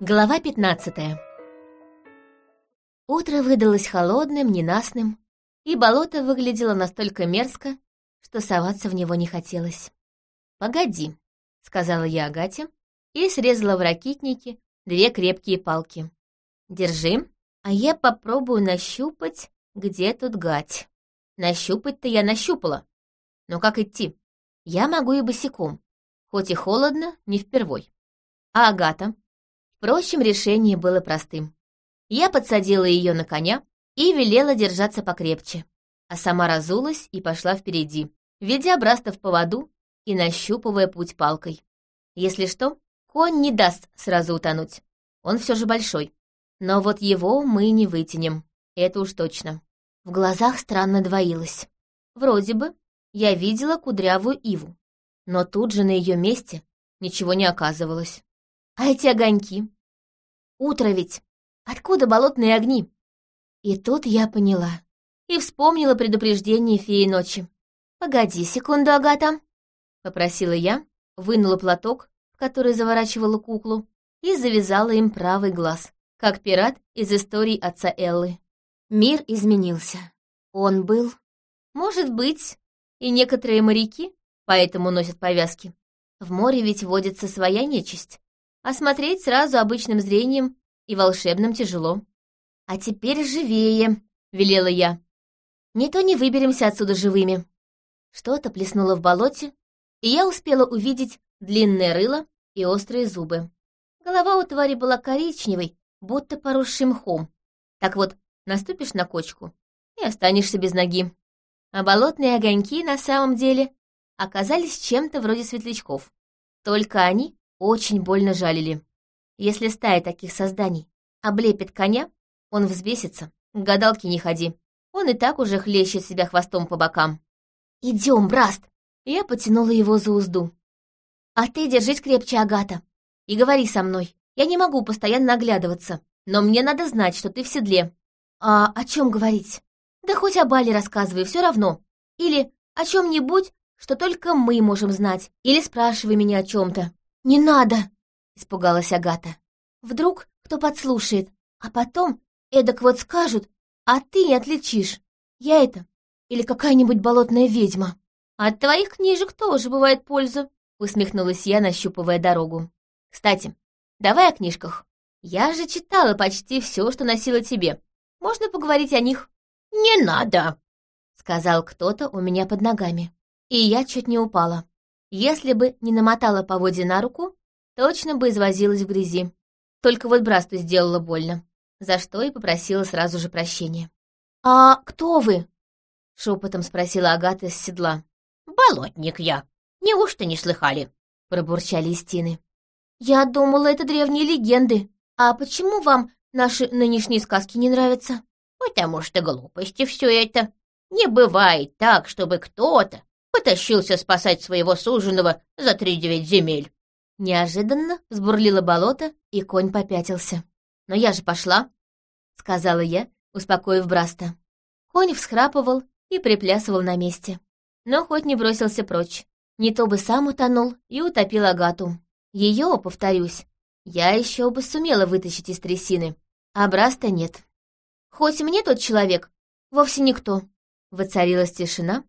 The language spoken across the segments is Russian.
Глава 15 Утро выдалось холодным, ненастным, и болото выглядело настолько мерзко, что соваться в него не хотелось. «Погоди», — сказала я Агате и срезала в ракитнике две крепкие палки. «Держи, а я попробую нащупать, где тут гать». Нащупать-то я нащупала. Но как идти? Я могу и босиком, хоть и холодно, не впервой. А Агата? Впрочем, решение было простым. Я подсадила ее на коня и велела держаться покрепче, а сама разулась и пошла впереди, ведя Браста в поводу и нащупывая путь палкой. Если что, конь не даст сразу утонуть. Он все же большой. Но вот его мы не вытянем, это уж точно. В глазах странно двоилось. Вроде бы я видела кудрявую иву, но тут же на ее месте ничего не оказывалось. А эти огоньки? Утро ведь. Откуда болотные огни? И тут я поняла. И вспомнила предупреждение феи ночи. «Погоди секунду, Агата», — попросила я, вынула платок, в который заворачивала куклу, и завязала им правый глаз, как пират из историй отца Эллы. Мир изменился. Он был... Может быть, и некоторые моряки поэтому носят повязки. В море ведь водится своя нечисть, а смотреть сразу обычным зрением и волшебным тяжело. «А теперь живее», — велела я. «Не то не выберемся отсюда живыми». Что-то плеснуло в болоте, и я успела увидеть длинное рыло и острые зубы. Голова у твари была коричневой, будто поросшей мхом. Так вот, наступишь на кочку и останешься без ноги. А болотные огоньки на самом деле оказались чем-то вроде светлячков. Только они очень больно жалили. Если стая таких созданий облепит коня, он взбесится, к гадалке не ходи. Он и так уже хлещет себя хвостом по бокам. «Идем, Браст!» Я потянула его за узду. «А ты держись крепче, Агата, и говори со мной. Я не могу постоянно оглядываться, но мне надо знать, что ты в седле». «А о чем говорить?» «Да хоть о Бале рассказывай, все равно. Или о чем-нибудь, что только мы можем знать, или спрашивай меня о чем-то. «Не надо!» — испугалась Агата. «Вдруг кто подслушает, а потом эдак вот скажут, а ты не отличишь. Я это или какая-нибудь болотная ведьма». «От твоих книжек тоже бывает польза», — усмехнулась я, нащупывая дорогу. «Кстати, давай о книжках. Я же читала почти все, что носила тебе. Можно поговорить о них?» «Не надо», — сказал кто-то у меня под ногами. И я чуть не упала. Если бы не намотала поводья на руку, точно бы извозилась в грязи. Только вот Брасту сделала больно, за что и попросила сразу же прощения. «А кто вы?» — шепотом спросила Агата с седла. «Болотник я. Неужто не слыхали?» — пробурчали истины. «Я думала, это древние легенды. А почему вам наши нынешние сказки не нравятся?» «Потому что глупости все это. Не бывает так, чтобы кто-то потащился спасать своего суженого за три девять земель. Неожиданно взбурлило болото, и конь попятился. «Но я же пошла», — сказала я, успокоив Браста. Конь всхрапывал и приплясывал на месте. Но хоть не бросился прочь. Не то бы сам утонул и утопил Агату. Ее, повторюсь, я еще бы сумела вытащить из трясины, а Браста нет. Хоть мне тот человек вовсе никто. Воцарилась тишина,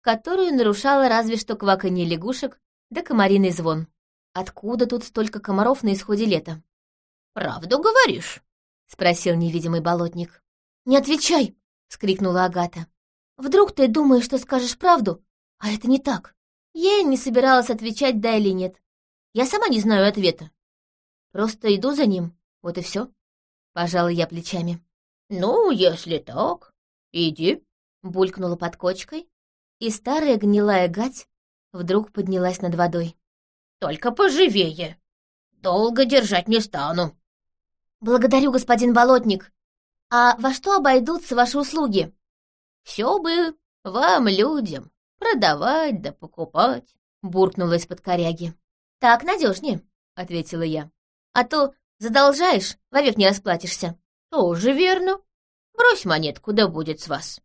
которую нарушала разве что кваканье лягушек да комариный звон. Откуда тут столько комаров на исходе лета? «Правду говоришь?» — спросил невидимый болотник. «Не отвечай!» — скрикнула Агата. «Вдруг ты думаешь, что скажешь правду, а это не так?» Я не собиралась отвечать «да» или «нет». Я сама не знаю ответа. Просто иду за ним, вот и все. Пожала я плечами. «Ну, если так, иди», — булькнула под кочкой, и старая гнилая гать вдруг поднялась над водой. «Только поживее! Долго держать не стану!» «Благодарю, господин Болотник! А во что обойдутся ваши услуги?» «Все бы вам, людям, продавать да покупать», — буркнула из-под коряги. «Так надежнее», — ответила я. «А то задолжаешь, вовек не расплатишься». «Тоже верно. Брось монетку, да будет с вас».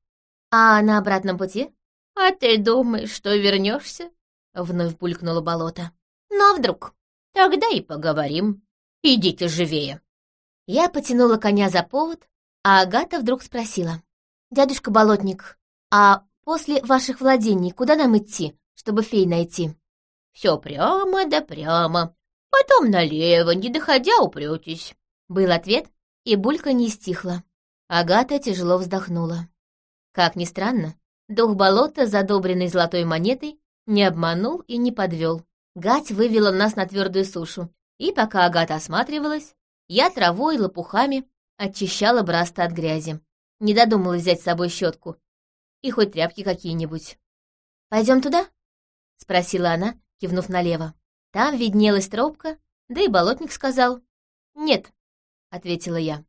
«А на обратном пути?» «А ты думаешь, что вернешься?» — вновь булькнуло болото. «Ну а вдруг? Тогда и поговорим. Идите живее!» Я потянула коня за повод, а Агата вдруг спросила. «Дядюшка Болотник, а после ваших владений куда нам идти, чтобы фей найти?» «Все прямо да прямо, потом налево, не доходя упретесь», — был ответ, и булька не стихла. Агата тяжело вздохнула. Как ни странно, дух болота, задобренный золотой монетой, не обманул и не подвел. Гать вывела нас на твердую сушу, и пока Агата осматривалась, я травой и лопухами очищала Браста от грязи. Не додумалась взять с собой щетку и хоть тряпки какие-нибудь. Пойдем туда?» — спросила она, кивнув налево. Там виднелась тропка, да и болотник сказал. «Нет», — ответила я.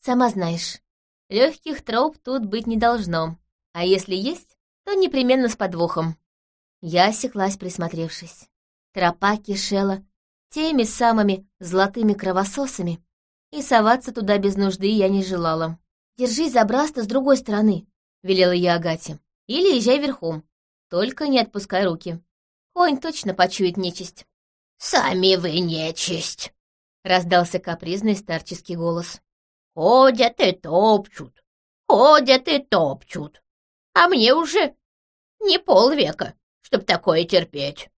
«Сама знаешь, легких троп тут быть не должно, а если есть, то непременно с подвохом». Я осеклась, присмотревшись. Тропа кишела теми самыми золотыми кровососами, и соваться туда без нужды я не желала. «Держись за Браста с другой стороны», — велела я Агате. «Или езжай верхом, только не отпускай руки. Конь точно почует нечисть». «Сами вы нечисть!» — раздался капризный старческий голос. «Ходят и топчут, ходят и топчут, а мне уже не полвека, чтоб такое терпеть».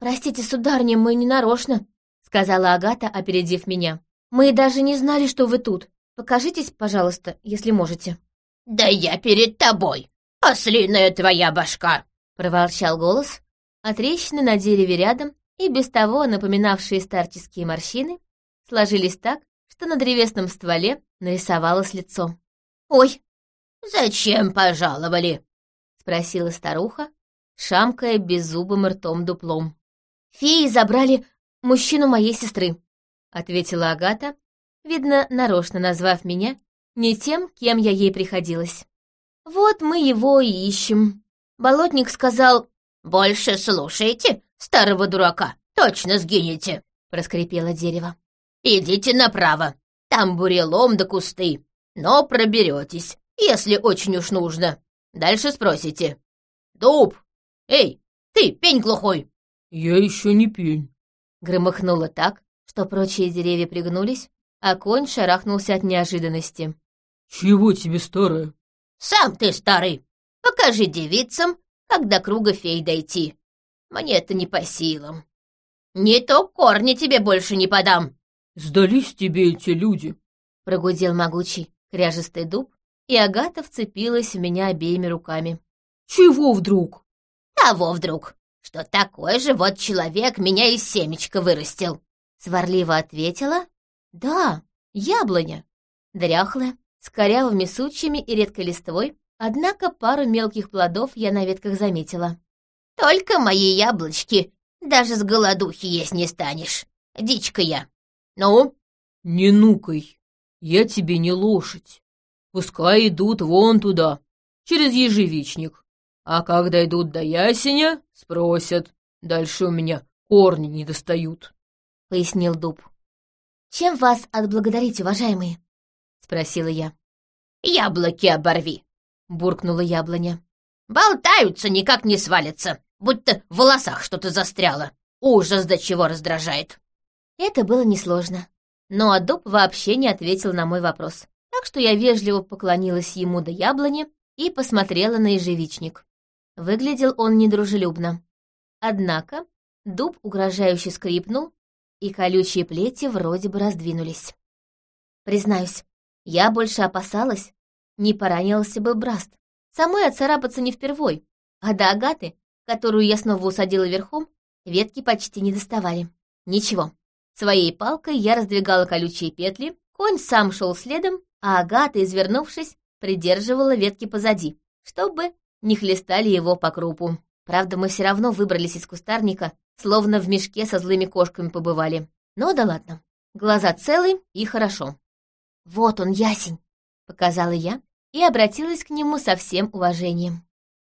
«Простите, сударыня, мы не нарочно», — сказала Агата, опередив меня. «Мы даже не знали, что вы тут. Покажитесь, пожалуйста, если можете». «Да я перед тобой, ослиная твоя башка!» — проворчал голос, а трещины на дереве рядом и без того напоминавшие старческие морщины сложились так, что на древесном стволе нарисовалось лицо. «Ой!» «Зачем пожаловали?» — спросила старуха, шамкая беззубым ртом дуплом. «Феи забрали мужчину моей сестры», — ответила Агата, видно, нарочно назвав меня не тем, кем я ей приходилась. «Вот мы его и ищем». Болотник сказал... «Больше слушайте, старого дурака, точно сгинете», — проскрипело дерево. «Идите направо, там бурелом да кусты, но проберетесь, если очень уж нужно. Дальше спросите. Дуб! Эй, ты, пень глухой!» «Я еще не пень», — громыхнуло так, что прочие деревья пригнулись, а конь шарахнулся от неожиданности. «Чего тебе, старая?» «Сам ты старый. Покажи девицам, когда круга фей дойти. Мне это не по силам. Не то корни тебе больше не подам». «Сдались тебе эти люди», — прогудел могучий кряжистый дуб, и Агата вцепилась в меня обеими руками. «Чего вдруг?» «Того вдруг, что такой же вот человек меня из семечка вырастил», — сварливо ответила. «Да, яблоня, дряхлая, с корявыми сучьями и редкой листвой, однако пару мелких плодов я на ветках заметила. Только мои яблочки даже с голодухи есть не станешь. Дичка я. Ну? Не нукай. Я тебе не лошадь. Пускай идут вон туда, через ежевичник. А когда идут до ясеня, спросят. Дальше у меня корни не достают. Пояснил дуб. Чем вас отблагодарить, уважаемые? Спросила я. Яблоки оборви, буркнула яблоня. Болтаются, никак не свалятся будто в волосах что-то застряло. Ужас до чего раздражает. Это было несложно. Но Адоб вообще не ответил на мой вопрос. Так что я вежливо поклонилась ему до яблони и посмотрела на ежевичник. Выглядел он недружелюбно. Однако дуб угрожающе скрипнул, и колючие плети вроде бы раздвинулись. Признаюсь, я больше опасалась, не поранился бы Браст. Самой отцарапаться не впервой, а до Агаты которую я снова усадила верхом, ветки почти не доставали. Ничего. Своей палкой я раздвигала колючие петли, конь сам шел следом, а Агата, извернувшись, придерживала ветки позади, чтобы не хлестали его по крупу. Правда, мы все равно выбрались из кустарника, словно в мешке со злыми кошками побывали. Но да ладно. Глаза целы и хорошо. «Вот он, ясень!» — показала я и обратилась к нему со всем уважением.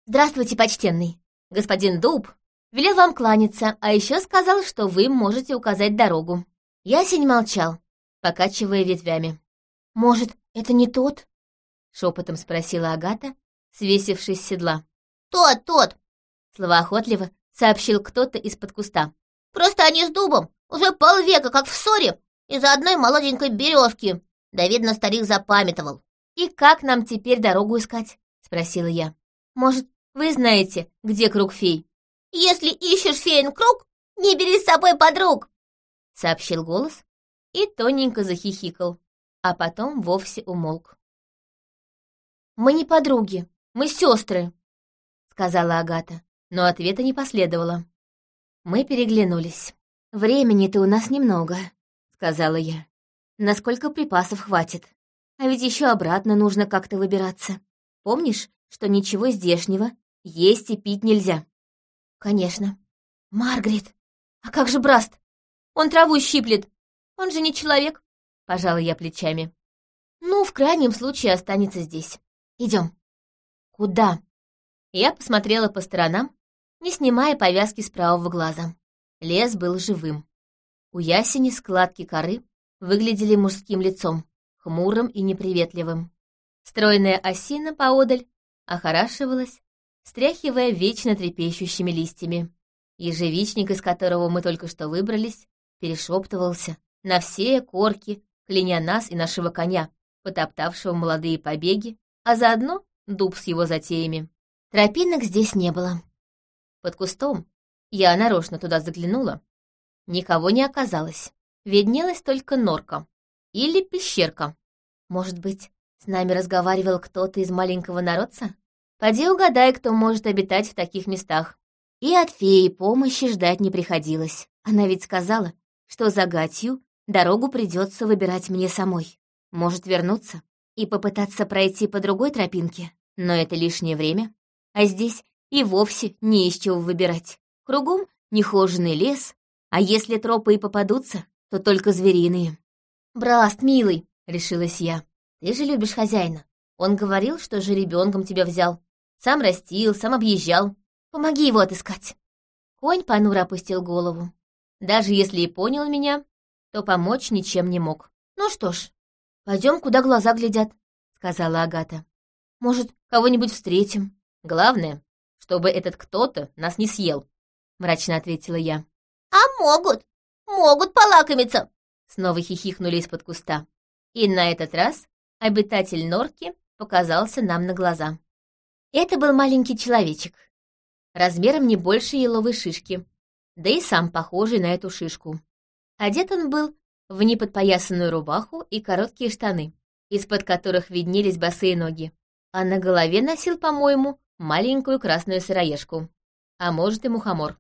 «Здравствуйте, почтенный! Господин Дуб велел вам кланяться, а еще сказал, что вы можете указать дорогу. Ясень молчал, покачивая ветвями. «Может, это не тот?» — шепотом спросила Агата, свесившись с седла. «Тот, тот!» — словоохотливо сообщил кто-то из-под куста. «Просто они с Дубом уже полвека как в ссоре, Из-за одной молоденькой березки. Да, видно, старик запамятовал. «И как нам теперь дорогу искать?» — спросила я. «Может, вы знаете, где круг фей?» «Если ищешь феин круг, не бери с собой подруг!» — сообщил голос и тоненько захихикал, а потом вовсе умолк. «Мы не подруги, мы сестры», — сказала Агата, но ответа не последовало. Мы переглянулись. «Времени-то у нас немного», — сказала я. «Насколько припасов хватит? А ведь еще обратно нужно как-то выбираться. Помнишь, что ничего здешнего есть и пить нельзя?» «Конечно». «Маргарет, а как же Браст? Он траву щиплет. Он же не человек», — пожала я плечами. «Ну, в крайнем случае останется здесь. Идем». «Куда?» Я посмотрела по сторонам не снимая повязки с правого глаза. Лес был живым. У ясени складки коры выглядели мужским лицом, хмурым и неприветливым. Стройная осина поодаль охорашивалась, стряхивая вечно трепещущими листьями. Ежевичник, из которого мы только что выбрались, перешептывался на все корки, кляня нас и нашего коня, потоптавшего молодые побеги, а заодно дуб с его затеями. Тропинок здесь не было. Под кустом, я нарочно туда заглянула, никого не оказалось. Виднелась только норка или пещерка. Может быть, с нами разговаривал кто-то из маленького народца? Поди угадай, кто может обитать в таких местах. И от феи помощи ждать не приходилось. Она ведь сказала, что за гатью дорогу придется выбирать мне самой. Может вернуться и попытаться пройти по другой тропинке, но это лишнее время. А здесь и вовсе не из чего выбирать. Кругом нехоженный лес, а если тропы и попадутся, то только звериные. «Браст, милый», — решилась я, — «ты же любишь хозяина. Он говорил, что же ребенком тебя взял. Сам растил, сам объезжал. Помоги его отыскать». Конь понуро опустил голову. Даже если и понял меня, то помочь ничем не мог. «Ну что ж, пойдем, куда глаза глядят», — сказала Агата. «Может, кого-нибудь встретим. Главное, чтобы этот кто-то нас не съел», — мрачно ответила я. «А могут, могут полакомиться!» Снова хихикнули из-под куста. И на этот раз обитатель норки показался нам на глаза. Это был маленький человечек, размером не больше еловой шишки, да и сам похожий на эту шишку. Одет он был в неподпоясанную рубаху и короткие штаны, из-под которых виднелись босые ноги, а на голове носил, по-моему, маленькую красную сыроежку. А может и мухомор.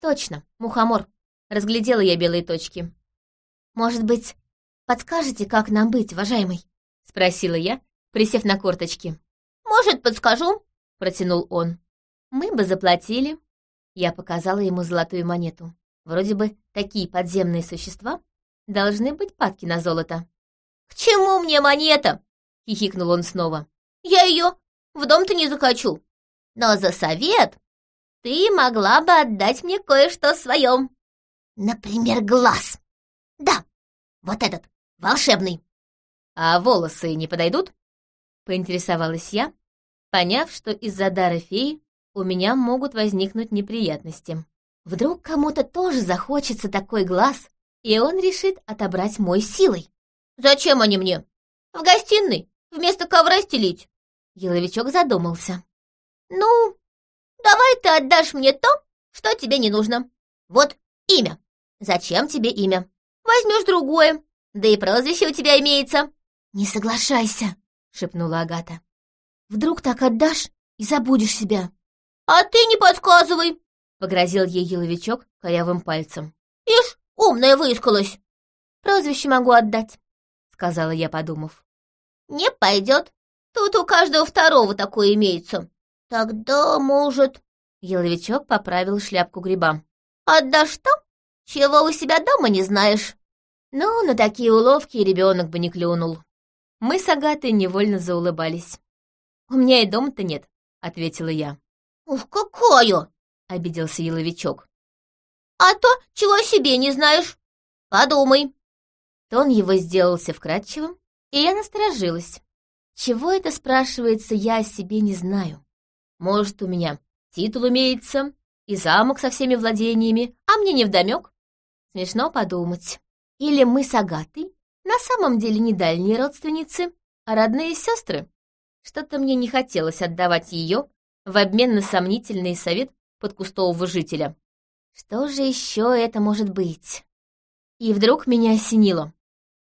Точно, мухомор. Разглядела я белые точки. «Может быть, подскажете, как нам быть, уважаемый?» — спросила я, присев на корточки. «Может, подскажу?» — протянул он. «Мы бы заплатили». Я показала ему золотую монету. Вроде бы такие подземные существа должны быть падки на золото. «К чему мне монета?» — хихикнул он снова. «Я ее в дом-то не захочу. Но за совет ты могла бы отдать мне кое-что своем. Например, глаз. Да, вот этот, волшебный. А волосы не подойдут? Поинтересовалась я, поняв, что из-за дара феи у меня могут возникнуть неприятности. Вдруг кому-то тоже захочется такой глаз, и он решит отобрать мой силой. «Зачем они мне? В гостиной, вместо ковра стелить?» Еловичок задумался. «Ну, давай ты отдашь мне то, что тебе не нужно. Вот имя. Зачем тебе имя? Возьмешь другое, да и прозвище у тебя имеется». «Не соглашайся», — шепнула Агата. «Вдруг так отдашь и забудешь себя». «А ты не подсказывай», — погрозил ей еловичок корявым пальцем. «Ишь, умная выискалась». «Прозвище могу отдать», — сказала я, подумав. «Не пойдет. Тут у каждого второго такое имеется. «Тогда, может...» Еловичок поправил шляпку гриба. «Отдашь то, чего у себя дома не знаешь?» Ну, на такие уловки ребенок бы не клюнул. Мы с Агатой невольно заулыбались. «У меня и дома-то нет», — ответила я. «Ух, какое!» — обиделся Еловичок. «А то, чего себе не знаешь. Подумай». Тон его сделался вкрадчивым, и я насторожилась. Чего это, спрашивается, я о себе не знаю? Может, у меня титул имеется и замок со всеми владениями, а мне не вдомек? Смешно подумать. Или мы с Агатой на самом деле не дальние родственницы, а родные сестры? Что-то мне не хотелось отдавать ее в обмен на сомнительный совет подкустового жителя. Что же еще это может быть? И вдруг меня осенило.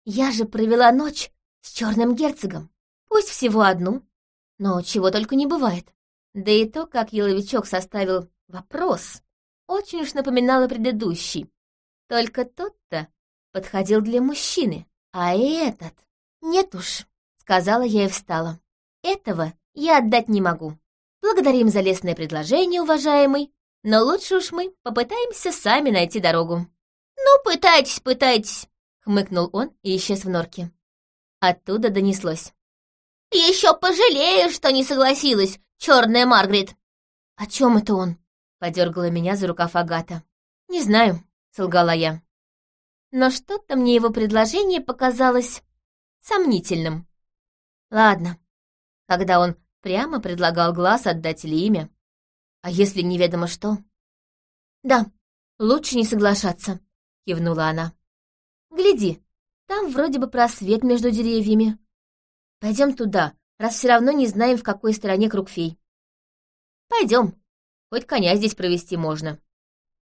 Я же провела ночь с черным герцогом. Пусть всего одну, но чего только не бывает. Да и то, как Еловичок составил вопрос, очень уж напоминало предыдущий. Только тот-то подходил для мужчины, а этот... Нет уж, сказала я и встала. Этого я отдать не могу. Благодарим за лестное предложение, уважаемый, но лучше уж мы попытаемся сами найти дорогу. «Ну, пытайтесь, пытайтесь», — хмыкнул он и исчез в норке. Оттуда донеслось. «Еще пожалею, что не согласилась, черная Маргарет». «О чем это он?» — подергала меня за рукав Агата. «Не знаю», — солгала я. Но что-то мне его предложение показалось сомнительным. Ладно, когда он прямо предлагал глаз отдать или имя, а если неведомо что? Да, лучше не соглашаться, кивнула она. Гляди, там вроде бы просвет между деревьями. Пойдем туда, раз все равно не знаем, в какой стороне круг фей. Пойдем, хоть коня здесь провести можно.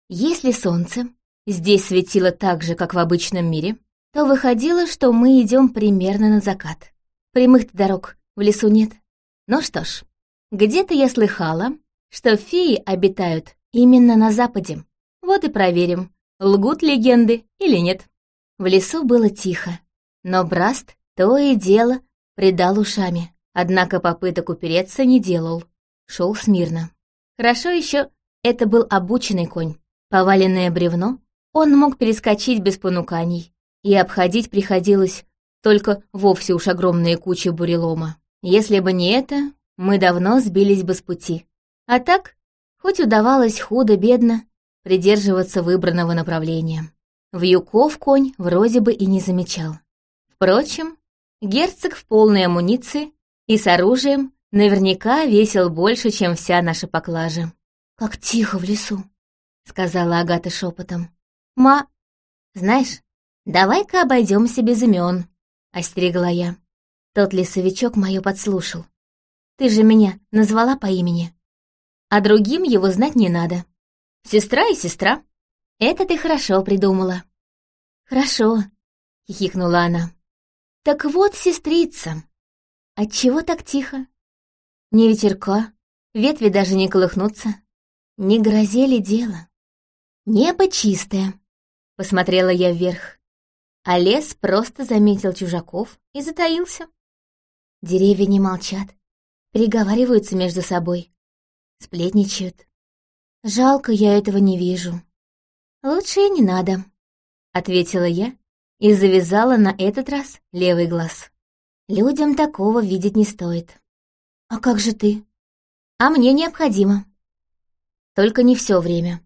Если солнце здесь светило так же, как в обычном мире, то выходило, что мы идем примерно на закат. Прямых дорог в лесу нет. Ну что ж, где-то я слыхала, что феи обитают именно на западе. Вот и проверим, лгут легенды или нет. В лесу было тихо, но Браст то и дело придал ушами, однако попыток упереться не делал, шел смирно. Хорошо еще это был обученный конь. Поваленное бревно он мог перескочить без понуканий, и обходить приходилось только вовсе уж огромные кучи бурелома. Если бы не это, мы давно сбились бы с пути. А так, хоть удавалось худо-бедно придерживаться выбранного направления. Вьюков конь вроде бы и не замечал. Впрочем, герцог в полной амуниции и с оружием наверняка весил больше, чем вся наша поклажа. «Как тихо в лесу», — сказала Агата шепотом. «Ма, знаешь, давай-ка обойдемся без имен», — остерегла я. Тот лесовичок мое подслушал. «Ты же меня назвала по имени а другим его знать не надо. Сестра и сестра. Это ты хорошо придумала. Хорошо, хихикнула она. Так вот, сестрица, отчего так тихо? Ни ветерка, ветви даже не колыхнутся. Не грозели дело. Небо чистое, посмотрела я вверх. А лес просто заметил чужаков и затаился. Деревья не молчат, переговариваются между собой сплетничают. Жалко, я этого не вижу. Лучше и не надо, ответила я и завязала на этот раз левый глаз. Людям такого видеть не стоит. А как же ты? А мне необходимо. Только не все время.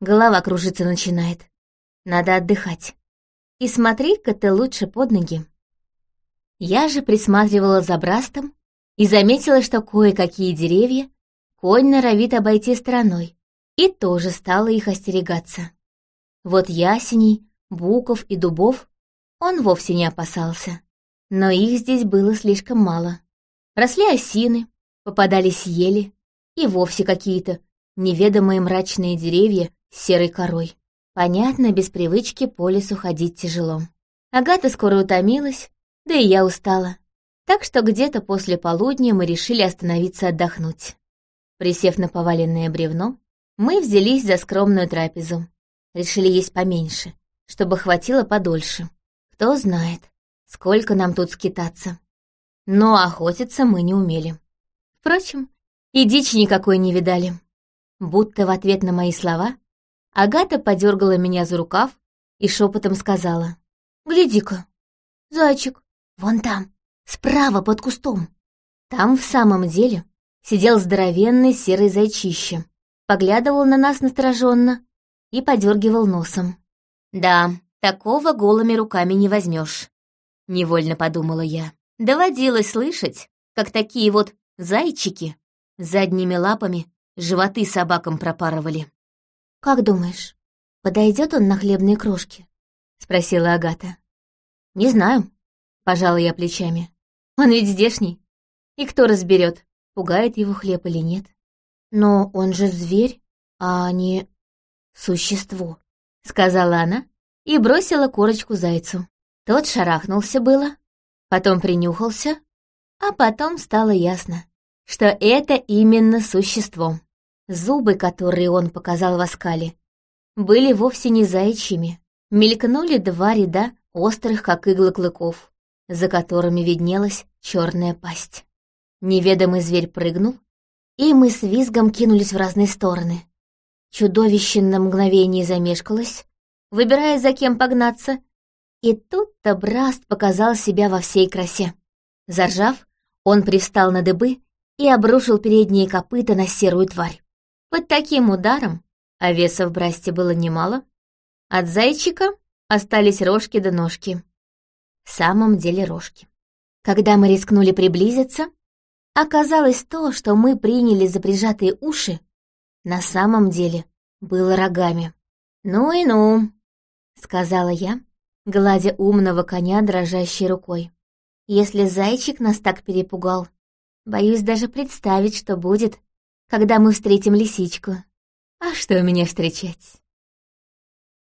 Голова кружиться начинает. Надо отдыхать. И смотри-ка ты лучше под ноги. Я же присматривала за брастом и заметила, что кое-какие деревья конь норовит обойти стороной, и тоже стала их остерегаться. Вот ясеней, буков и дубов он вовсе не опасался, но их здесь было слишком мало. Росли осины, попадались ели и вовсе какие-то неведомые мрачные деревья с серой корой. Понятно, без привычки по лесу ходить тяжело. Агата скоро утомилась, да и я устала. Так что где-то после полудня мы решили остановиться отдохнуть. Присев на поваленное бревно, мы взялись за скромную трапезу. Решили есть поменьше, чтобы хватило подольше. Кто знает, сколько нам тут скитаться. Но охотиться мы не умели. Впрочем, и дичи никакой не видали. Будто в ответ на мои слова Агата подергала меня за рукав и шепотом сказала. «Гляди-ка, зайчик, вон там, справа под кустом». Там в самом деле сидел здоровенный серый зайчище, поглядывал на нас настороженно и подергивал носом. «Да, такого голыми руками не возьмешь», — невольно подумала я. Доводилось слышать, как такие вот зайчики задними лапами животы собакам пропарывали. «Как думаешь, подойдет он на хлебные крошки?» — спросила Агата. «Не знаю», — пожала я плечами. «Он ведь здешний. И кто разберет, пугает его хлеб или нет? Но он же зверь, а не существо», — сказала она и бросила корочку зайцу. Тот шарахнулся было, потом принюхался, а потом стало ясно, что это именно существо. Зубы, которые он показал в оскале, были вовсе не заячьими. Мелькнули два ряда острых, как иглы клыков, за которыми виднелась черная пасть. Неведомый зверь прыгнул, и мы с визгом кинулись в разные стороны. Чудовище на мгновение замешкалось, выбирая, за кем погнаться, и тут-то Браст показал себя во всей красе. Заржав, он привстал на дыбы и обрушил передние копыта на серую тварь. Под таким ударом, а веса в Брасте было немало, от зайчика остались рожки до ножки. В самом деле рожки. Когда мы рискнули приблизиться, оказалось то, что мы приняли за прижатые уши, на самом деле было рогами. «Ну и ну», — сказала я, гладя умного коня дрожащей рукой. «Если зайчик нас так перепугал, боюсь даже представить, что будет, когда мы встретим лисичку. А что меня встречать?»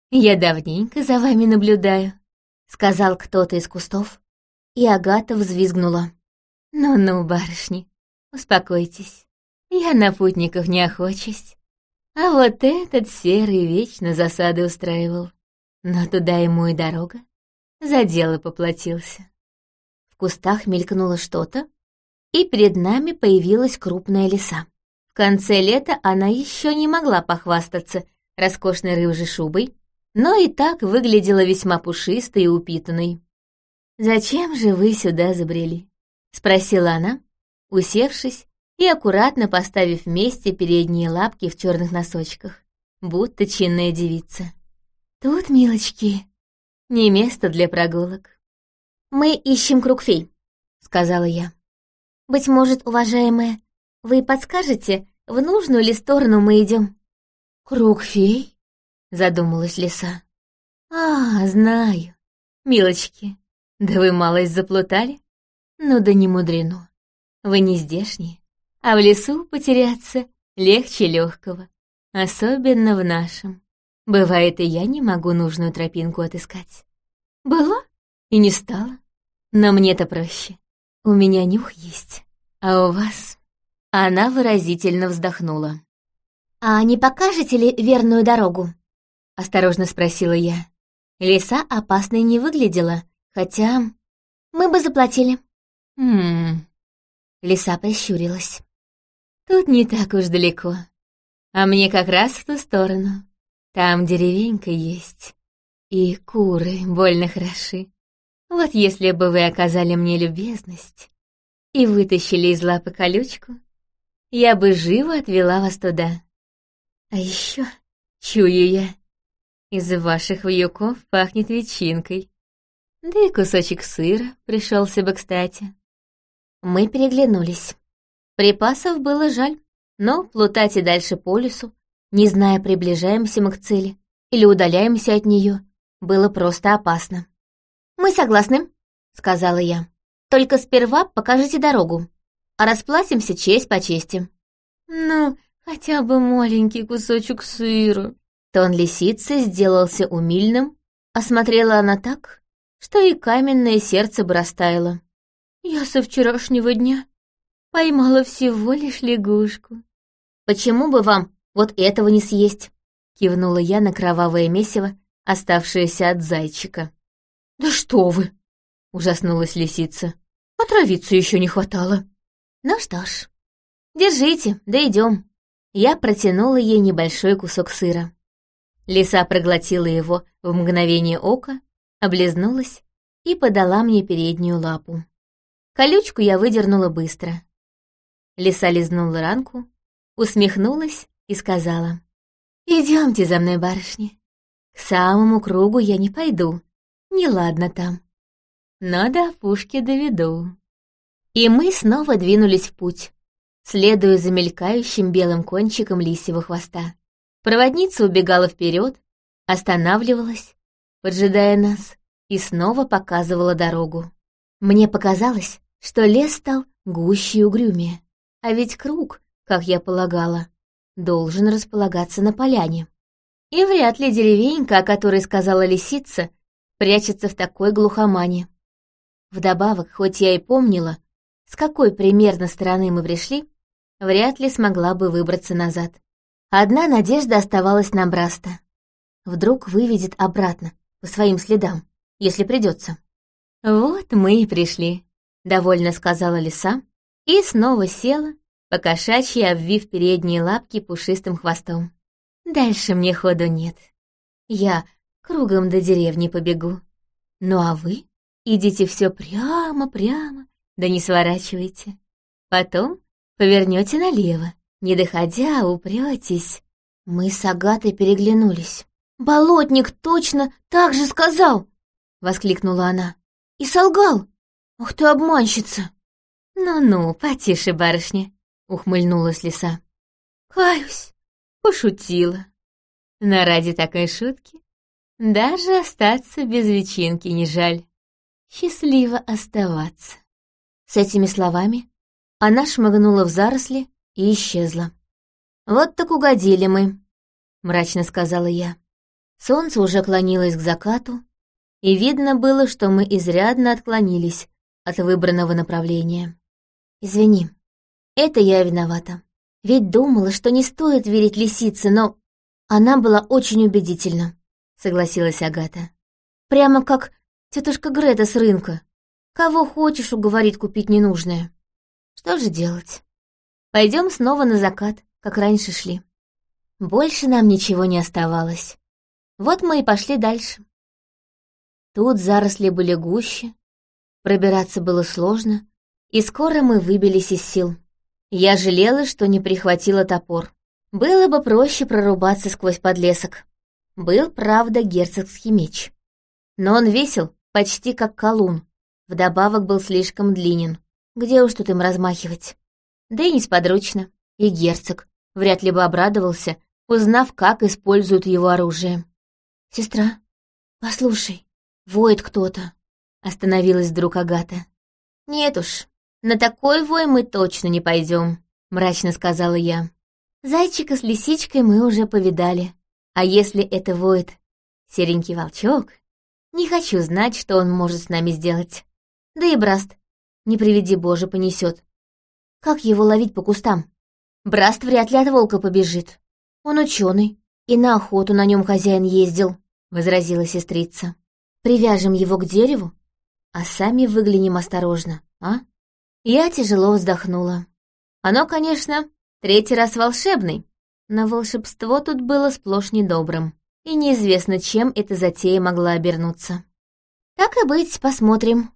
«Я давненько за вами наблюдаю», — сказал кто-то из кустов, и Агата взвизгнула. «Ну-ну, барышни, успокойтесь, я на путников не охочусь. А вот этот серый вечно засады устраивал. Но туда ему и дорога. За дело поплатился. В кустах мелькнуло что-то, и перед нами появилась крупная лиса. В конце лета она еще не могла похвастаться роскошной рыжей шубой, но и так выглядела весьма пушистой и упитанной. «Зачем же вы сюда забрели?» — спросила она, усевшись и аккуратно поставив вместе передние лапки в черных носочках, будто чинная девица. Тут, милочки, не место для прогулок. Мы ищем круг фей, сказала я. Быть может, уважаемая, вы подскажете, в нужную ли сторону мы идем? Круг фей? Задумалась лиса. А, знаю. Милочки, да вы малость заплутали? Ну да не мудрено. Вы не здешние, а в лесу потеряться легче легкого, особенно в нашем. Бывает, и я не могу нужную тропинку отыскать. Была и не стала. Но мне-то проще. У меня нюх есть, а у вас...» Она выразительно вздохнула. «А не покажете ли верную дорогу?» — осторожно спросила я. Лиса опасной не выглядела, хотя... Мы бы заплатили. «Хм...» Лиса прищурилась. «Тут не так уж далеко, а мне как раз в ту сторону. Там деревенька есть, и куры больно хороши. Вот если бы вы оказали мне любезность и вытащили из лапы колючку, я бы живо отвела вас туда. А еще, чую я, из ваших вьюков пахнет ветчинкой. Да и кусочек сыра пришелся бы кстати. Мы переглянулись. Припасов было жаль, но плутать и дальше по лесу не зная, приближаемся мы к цели или удаляемся от нее, было просто опасно. «Мы согласны», — сказала я. «Только сперва покажите дорогу, а расплатимся честь по чести». «Ну, хотя бы маленький кусочек сыра». Тон лисицы сделался умильным, осмотрела она так, что и каменное сердце бы растаяло. «Я со вчерашнего дня поймала всего лишь лягушку». «Почему бы вам вот этого не съесть!» — кивнула я на кровавое месиво, оставшееся от зайчика. «Да что вы!» — ужаснулась лисица. «Отравиться еще не хватало». «Ну что ж, держите, да идем». Я протянула ей небольшой кусок сыра. Лиса проглотила его в мгновение ока, облизнулась и подала мне переднюю лапу. Колючку я выдернула быстро. Лиса лизнула ранку, усмехнулась и сказала. «Идемте за мной, барышни. К самому кругу я не пойду, неладно там. Но до опушки доведу». И мы снова двинулись в путь, следуя за мелькающим белым кончиком лисьего хвоста. Проводница убегала вперед, останавливалась, поджидая нас, и снова показывала дорогу. Мне показалось, что лес стал гуще и угрюмее, а ведь круг, как я полагала, должен располагаться на поляне. И вряд ли деревенька, о которой сказала лисица, прячется в такой глухомане. Вдобавок, хоть я и помнила, с какой примерно стороны мы пришли, вряд ли смогла бы выбраться назад. Одна надежда оставалась на Браста. Вдруг выведет обратно, по своим следам, если придется. «Вот мы и пришли», — довольно сказала лиса, и снова села, покошачьи обвив передние лапки пушистым хвостом. «Дальше мне ходу нет. Я кругом до деревни побегу. Ну а вы идите все прямо-прямо, да не сворачивайте. Потом повернете налево, не доходя, упретесь. Мы с Агатой переглянулись. «Болотник точно так же сказал!» — воскликнула она. «И солгал! Ух ты, обманщица!» «Ну-ну, потише, барышня!» — ухмыльнулась лиса. «Каюсь, пошутила. Но ради такой шутки даже остаться без вечинки не жаль. Счастливо оставаться». С этими словами она шмыгнула в заросли и исчезла. «Вот так угодили мы», — мрачно сказала я. Солнце уже клонилось к закату, и видно было, что мы изрядно отклонились от выбранного направления. «Извини, это я виновата. Ведь думала, что не стоит верить лисице, но она была очень убедительна», — согласилась Агата. «Прямо как тетушка Грета с рынка. Кого хочешь уговорить купить ненужное. Что же делать? Пойдем снова на закат, как раньше шли. Больше нам ничего не оставалось. Вот мы и пошли дальше. Тут заросли были гуще, пробираться было сложно, и скоро мы выбились из сил. Я жалела, что не прихватила топор. Было бы проще прорубаться сквозь подлесок. Был, правда, герцогский меч. Но он весил почти как колун, Вдобавок был слишком длинен. Где уж тут им размахивать? Да и несподручно. И герцог вряд ли бы обрадовался, узнав, как используют его оружие. «Сестра, послушай, воет кто-то», — остановилась вдруг Агата. «Нет уж, на такой вой мы точно не пойдем», — мрачно сказала я. «Зайчика с лисичкой мы уже повидали. А если это воет серенький волчок, не хочу знать, что он может с нами сделать. Да и Браст, не приведи Боже, понесет. Как его ловить по кустам? Браст вряд ли от волка побежит. Он ученый, и на охоту на нем хозяин ездил, — возразила сестрица. Привяжем его к дереву, а сами выглянем осторожно, а? Я тяжело вздохнула. Оно, конечно, третий раз волшебный, но волшебство тут было сплошь недобрым, и неизвестно, чем эта затея могла обернуться. Так и быть, посмотрим.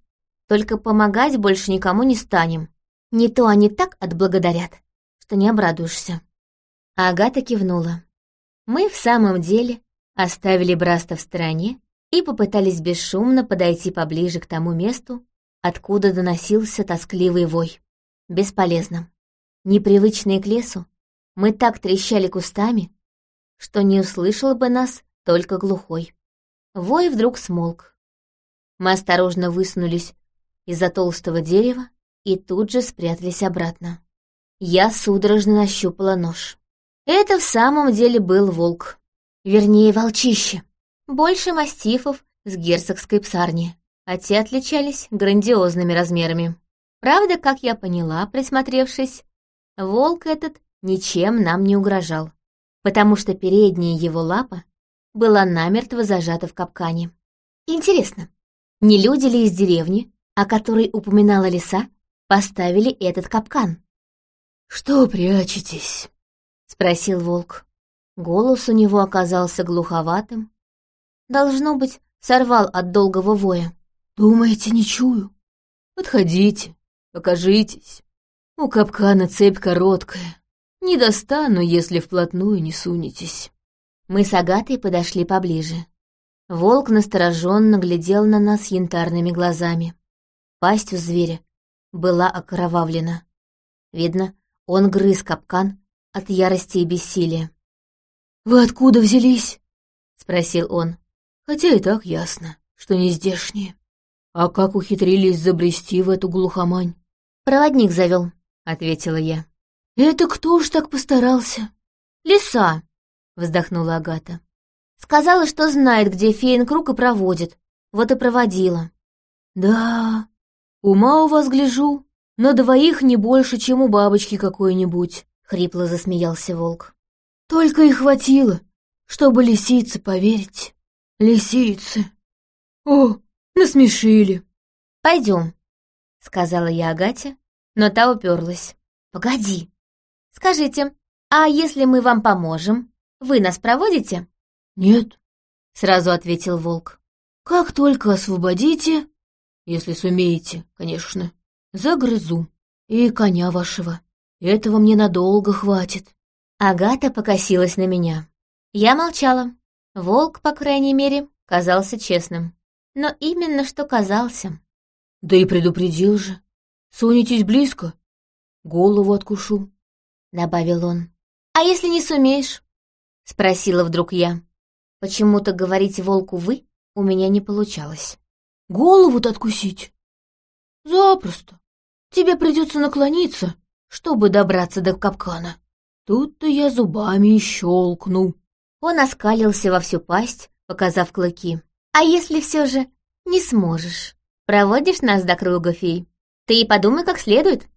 Только помогать больше никому не станем. Не то они так отблагодарят, что не обрадуешься». Агата кивнула. Мы в самом деле оставили Браста в стороне и попытались бесшумно подойти поближе к тому месту, откуда доносился тоскливый вой. Бесполезно. Непривычные к лесу, мы так трещали кустами, что не услышал бы нас только глухой. Вой вдруг смолк. Мы осторожно высунулись из-за толстого дерева и тут же спрятались обратно. Я судорожно нащупала нож. Это в самом деле был волк. Вернее, волчище. Больше мастифов с герцогской псарни, а те отличались грандиозными размерами. Правда, как я поняла, присмотревшись, волк этот ничем нам не угрожал, потому что передняя его лапа была намертво зажата в капкане. Интересно, не люди ли из деревни о которой упоминала лиса, поставили этот капкан. «Что прячетесь?» — спросил волк. Голос у него оказался глуховатым. Должно быть, сорвал от долгого воя. «Думаете, не чую? Подходите, покажитесь. У капкана цепь короткая. Не достану, если вплотную не сунетесь». Мы с Агатой подошли поближе. Волк настороженно глядел на нас янтарными глазами. Пасть у зверя была окровавлена. Видно, он грыз капкан от ярости и бессилия. «Вы откуда взялись?» — спросил он. Хотя и так ясно, что не здешние. А как ухитрились забрести в эту глухомань? Проводник завел, ответила я. Это кто ж так постарался? Лиса, вздохнула Агата. Сказала, что знает, где феин круг и проводит. Вот и проводила. Да, ума у вас гляжу, на двоих не больше, чем у бабочки какой-нибудь, хрипло засмеялся волк. Только и хватило, чтобы лисицы поверить. Лисицы. О, насмешили. Пойдем, сказала я Агате, но та уперлась. Погоди. Скажите, а если мы вам поможем, вы нас проводите? Нет, сразу ответил волк. Как только освободите, если сумеете, конечно, загрызу. И коня вашего. Этого мне надолго хватит. Агата покосилась на меня. Я молчала. Волк, по крайней мере, казался честным. Но именно что казался. Да и предупредил же. Сунетесь близко, голову откушу, — добавил он. А если не сумеешь? — спросила вдруг я. Почему-то говорить волку «вы» у меня не получалось. Голову-то откусить? Запросто. Тебе придется наклониться, чтобы добраться до капкана. Тут-то я зубами щелкну. Он оскалился во всю пасть, показав клыки. А если все же не сможешь? Проводишь нас до круга, фей? Ты и подумай как следует.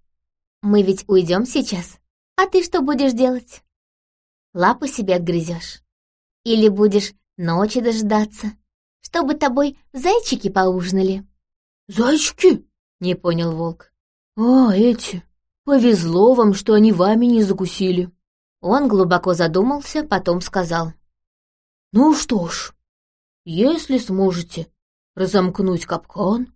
Мы ведь уйдем сейчас. А ты что будешь делать? Лапу себе отгрызешь? Или будешь ночи дождаться, чтобы тобой зайчики поужинали? Зайчики? Не понял волк. А, эти. Повезло вам, что они вами не закусили. Он глубоко задумался, потом сказал. Ну что ж, если сможете разомкнуть капкан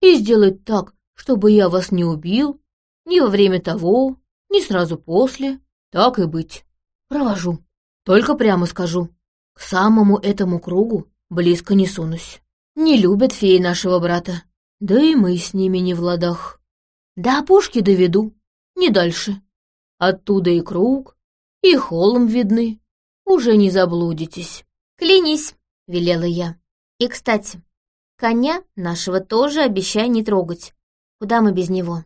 и сделать так, чтобы я вас не убил, ни во время того, ни сразу после, так и быть. Провожу. Только прямо скажу, к самому этому кругу близко не сунусь. Не любят феи нашего брата, да и мы с ними не в ладах. До опушки доведу, не дальше. Оттуда и круг, и холм видны. Уже не заблудитесь. «Клянись», — велела я. «И, кстати, коня нашего тоже обещай не трогать. Куда мы без него?»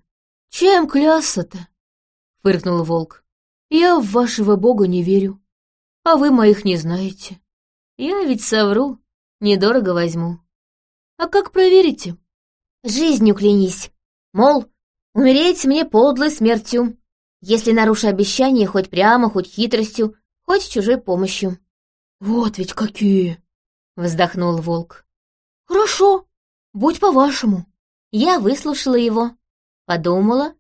«Чем клясться-то?» — фыркнул волк. «Я в вашего бога не верю, а вы моих не знаете. Я ведь совру, недорого возьму. А как проверите?» «Жизнью клянись, мол, умереть мне подлой смертью, если нарушу обещание хоть прямо, хоть хитростью, хоть чужой помощью». «Вот ведь какие!» — вздохнул волк. «Хорошо, будь по-вашему». Я выслушала его, подумала,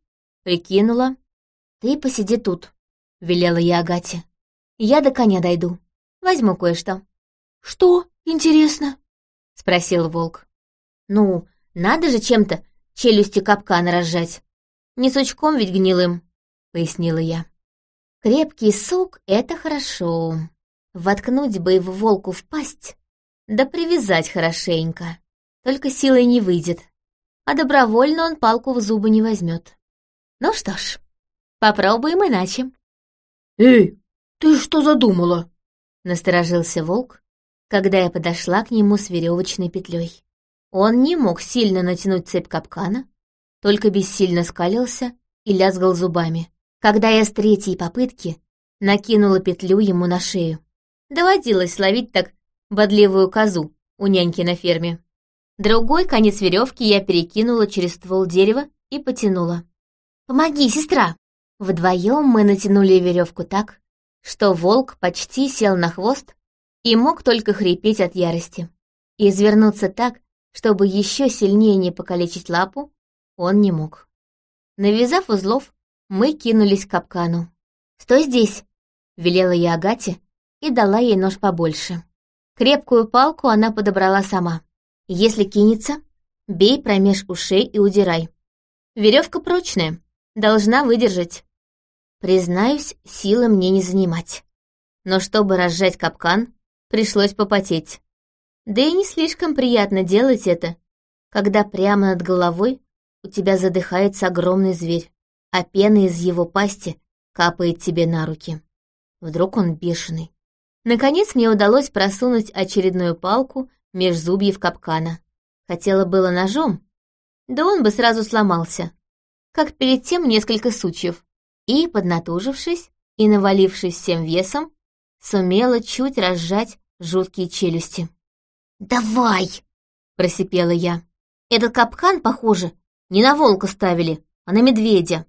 прикинула. «Ты посиди тут», — велела я Агате. «Я до коня дойду. Возьму кое-что». «Что, интересно?» — спросил волк. «Ну, надо же чем-то челюсти капкана разжать. Не сучком ведь гнилым», — пояснила я. «Крепкий сук — это хорошо. Воткнуть бы его волку в пасть, да привязать хорошенько. Только силой не выйдет, а добровольно он палку в зубы не возьмет. Ну что ж, попробуем иначе. «Эй, ты что задумала?» — насторожился волк, когда я подошла к нему с веревочной петлей. Он не мог сильно натянуть цепь капкана, только бессильно скалился и лязгал зубами, когда я с третьей попытки накинула петлю ему на шею. Доводилось ловить так бодливую козу у няньки на ферме. Другой конец веревки я перекинула через ствол дерева и потянула. «Помоги, сестра!» Вдвоем мы натянули веревку так, что волк почти сел на хвост и мог только хрипеть от ярости. Извернуться так, чтобы еще сильнее не покалечить лапу, он не мог. Навязав узлов, мы кинулись к капкану. «Стой здесь!» — велела я Агате, и дала ей нож побольше. Крепкую палку она подобрала сама. Если кинется, бей промеж ушей и удирай. Веревка прочная, должна выдержать. Признаюсь, силы мне не занимать. Но чтобы разжать капкан, пришлось попотеть. Да и не слишком приятно делать это, когда прямо над головой у тебя задыхается огромный зверь, а пена из его пасти капает тебе на руки. Вдруг он бешеный. Наконец мне удалось просунуть очередную палку меж зубьев капкана. Хотела было ножом, да он бы сразу сломался, как перед тем несколько сучьев, и, поднатужившись и навалившись всем весом, сумела чуть разжать жуткие челюсти. «Давай!» — просипела я. «Этот капкан, похоже, не на волка ставили, а на медведя.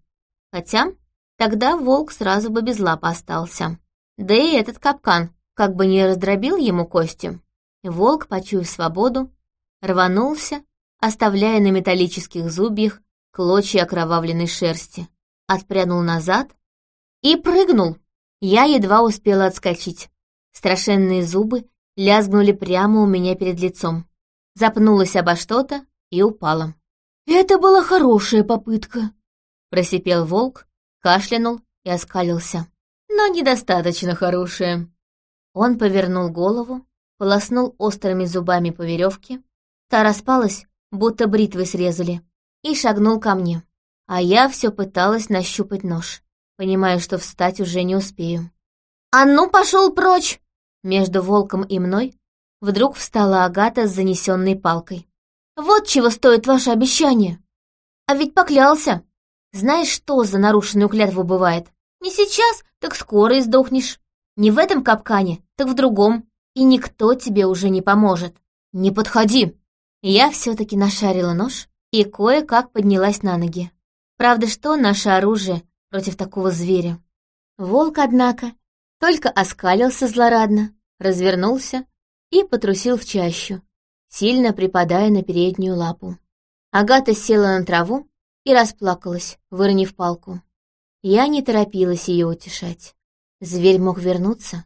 Хотя тогда волк сразу бы без лапы остался. Да и этот капкан как бы не раздробил ему кости. Волк, почуяв свободу, рванулся, оставляя на металлических зубьях клочья окровавленной шерсти, отпрянул назад и прыгнул. Я едва успела отскочить. Страшенные зубы лязгнули прямо у меня перед лицом. Запнулась обо что-то и упала. «Это была хорошая попытка», — просипел волк, кашлянул и оскалился. «Но недостаточно хорошая». Он повернул голову, полоснул острыми зубами по веревке, та распалась, будто бритвы срезали, и шагнул ко мне. А я все пыталась нащупать нож, понимая, что встать уже не успею. «А ну, пошел прочь!» Между волком и мной вдруг встала Агата с занесенной палкой. «Вот чего стоит ваше обещание! А ведь поклялся! Знаешь, что за нарушенную клятву бывает? Не сейчас, так скоро и сдохнешь. Не в этом капкане, так в другом. И никто тебе уже не поможет. Не подходи!» Я все-таки нашарила нож и кое-как поднялась на ноги. Правда, что наше оружие против такого зверя? Волк, однако, только оскалился злорадно, развернулся и потрусил в чащу, сильно припадая на переднюю лапу. Агата села на траву и расплакалась, выронив палку. Я не торопилась ее утешать. Зверь мог вернуться,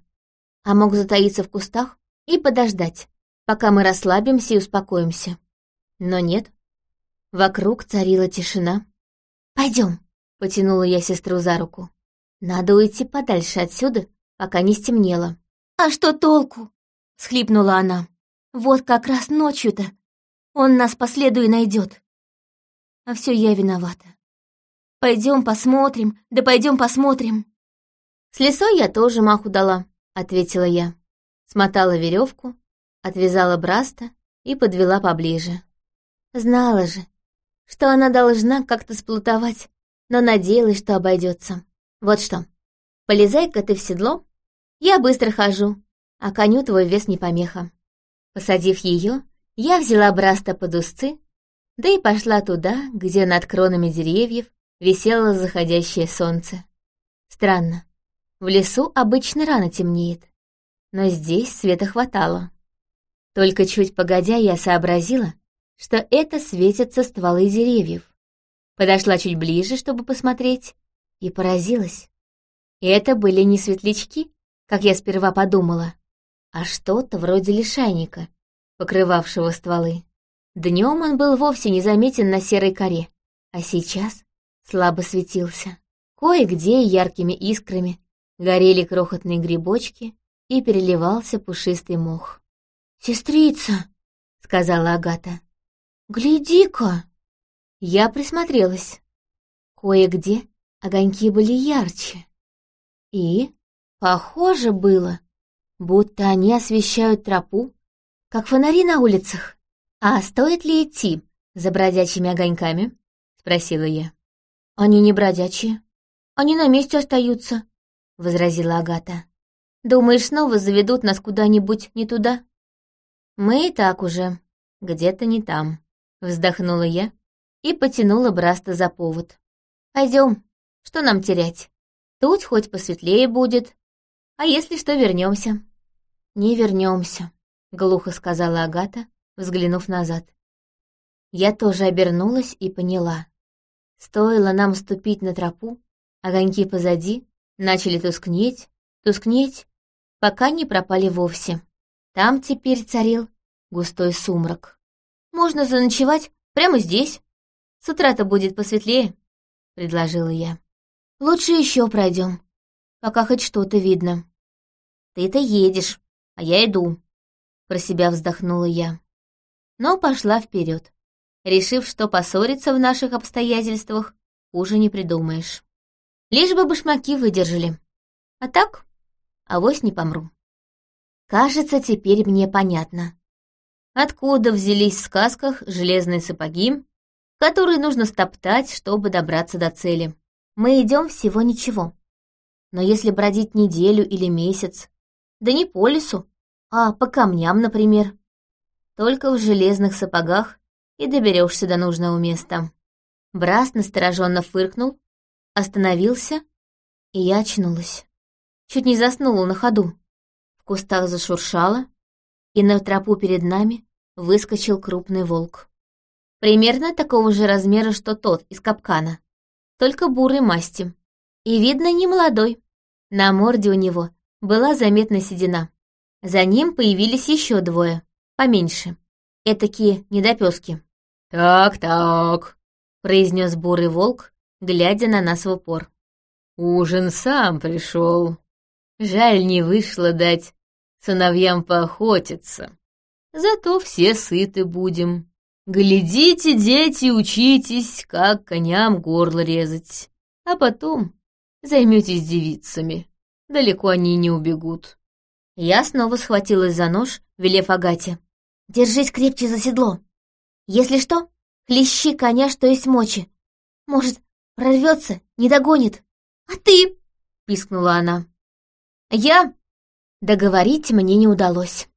а мог затаиться в кустах и подождать, пока мы расслабимся и успокоимся. Но нет. Вокруг царила тишина. Пойдем, потянула я сестру за руку. Надо уйти подальше отсюда пока не стемнело. «А что толку?» — схлипнула она. «Вот как раз ночью-то он нас по следу и найдет. А все я виновата. Пойдем посмотрим, да пойдем посмотрим». «С лесой я тоже маху дала», — ответила я. Смотала веревку, отвязала Браста и подвела поближе. Знала же, что она должна как-то сплутовать, но надеялась, что обойдется. Вот что, Полезай-ка ты в седло, я быстро хожу, а коню твой вес не помеха. Посадив ее, я взяла Браста под узцы, да и пошла туда, где над кронами деревьев висело заходящее солнце. Странно, в лесу обычно рано темнеет, но здесь света хватало. Только чуть погодя я сообразила, что это светятся стволы деревьев. Подошла чуть ближе, чтобы посмотреть, и поразилась. Это были не светлячки, как я сперва подумала, а что-то вроде лишайника, покрывавшего стволы. Днем он был вовсе не заметен на серой коре, а сейчас слабо светился. Кое-где яркими искрами горели крохотные грибочки и переливался пушистый мох. «Сестрица!» — сказала Агата. «Гляди-ка!» Я присмотрелась. Кое-где огоньки были ярче. И, похоже было, будто они освещают тропу, как фонари на улицах. «А стоит ли идти за бродячими огоньками?» — спросила я. «Они не бродячие. Они на месте остаются», — возразила Агата. «Думаешь, снова заведут нас куда-нибудь не туда?» «Мы и так уже. Где-то не там», — вздохнула я и потянула Браста за повод. Пойдем, что нам терять?» Тут хоть посветлее будет. А если что, вернемся. Не вернемся, глухо сказала Агата, взглянув назад. Я тоже обернулась и поняла. Стоило нам ступить на тропу, огоньки позади начали тускнеть, тускнеть, пока не пропали вовсе. Там теперь царил густой сумрак. Можно заночевать прямо здесь. С утра-то будет посветлее, — предложила я. Лучше еще пройдем, пока хоть что-то видно. Ты-то едешь, а я иду. Про себя вздохнула я. Но пошла вперед, решив, что поссориться в наших обстоятельствах уже не придумаешь. Лишь бы башмаки выдержали. А так, авось не помру. Кажется, теперь мне понятно, Откуда взялись в сказках железные сапоги, которые нужно стоптать, чтобы добраться до цели? Мы идем всего ничего. Но если бродить неделю или месяц, да не по лесу, а по камням, например, только в железных сапогах и доберешься до нужного места. Брас настороженно фыркнул, остановился, и я очнулась. Чуть не заснула на ходу. В кустах зашуршало, и на тропу перед нами выскочил крупный волк. Примерно такого же размера, что тот из капкана, только бурой масти. И, видно, не молодой. На морде у него была заметна седина. За ним появились еще двое, поменьше. Этакие недопески. «Так-так», — произнес бурый волк, глядя на нас в упор. «Ужин сам пришел. Жаль, не вышло дать сыновьям поохотиться. Зато все сыты будем. Глядите, дети, учитесь, как коням горло резать. А потом займетесь девицами. Далеко они не убегут». Я снова схватилась за нож, велев Агате. «Держись крепче за седло. Если что, хлещи коня, что есть мочи. Может, прорвется, не догонит. А ты?» — пискнула она. «Я...» Договорить мне не удалось.